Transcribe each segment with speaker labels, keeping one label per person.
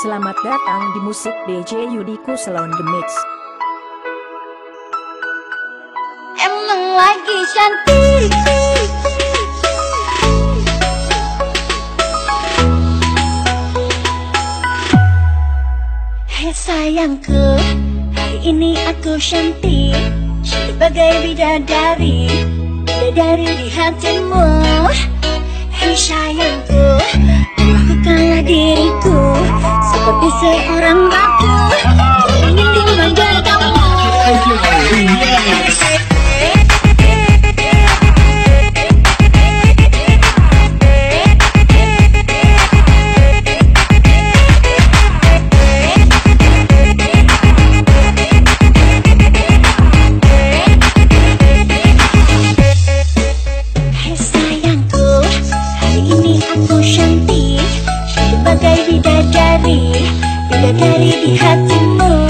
Speaker 1: Selamat datang di musik DJ Yudiku Salon The Mix.
Speaker 2: Emang lagi cantik. Hei sayangku Hari ini aku cantik. Sebagai bidadari Bidadari di hatimu. Hei sayangku seorang Ingin kamu sayangku, hari ini aku cantik Sebagai bidadari, bidadari di hatimu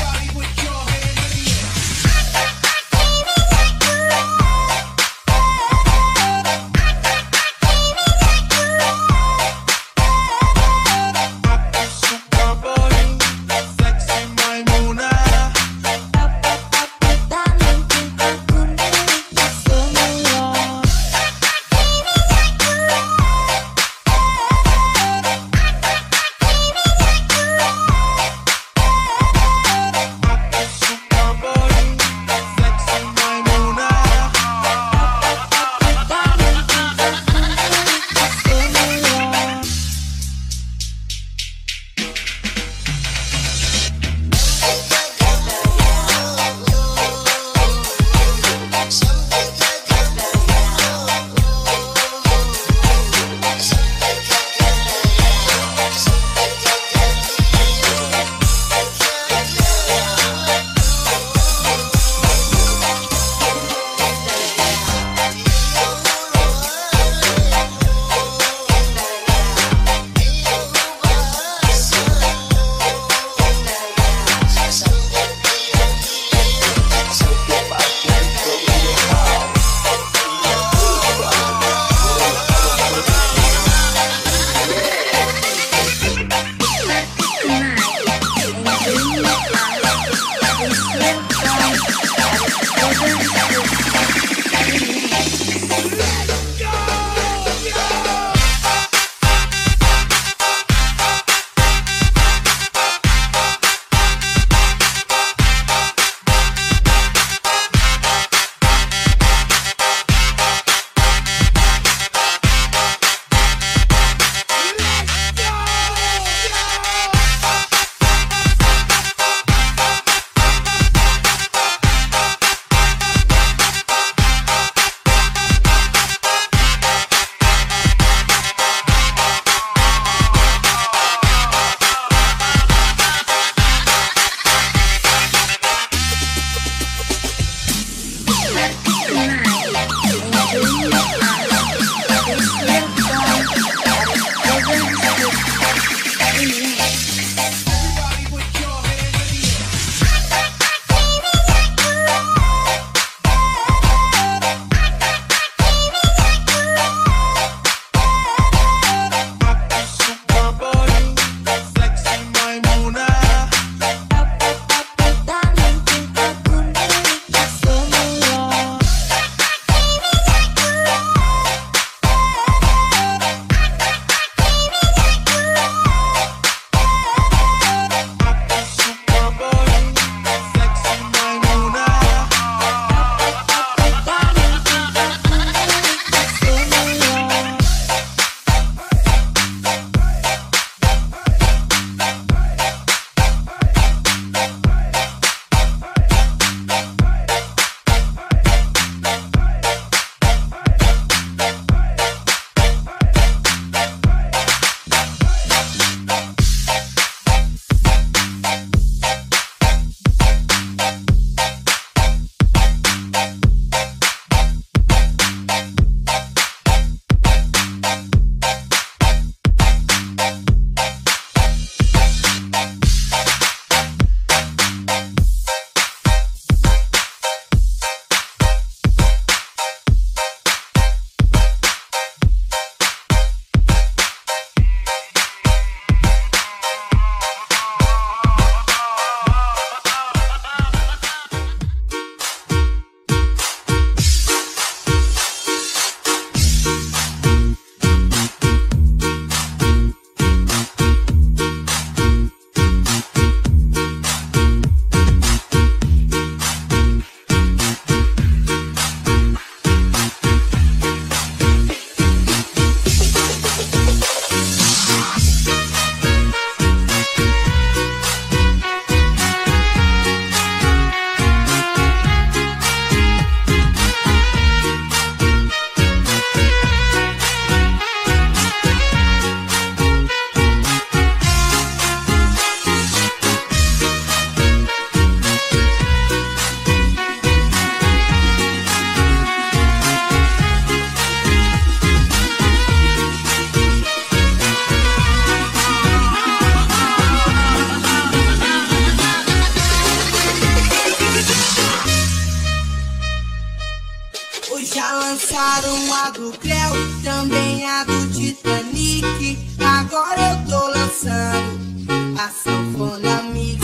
Speaker 3: a Sanfona Mix.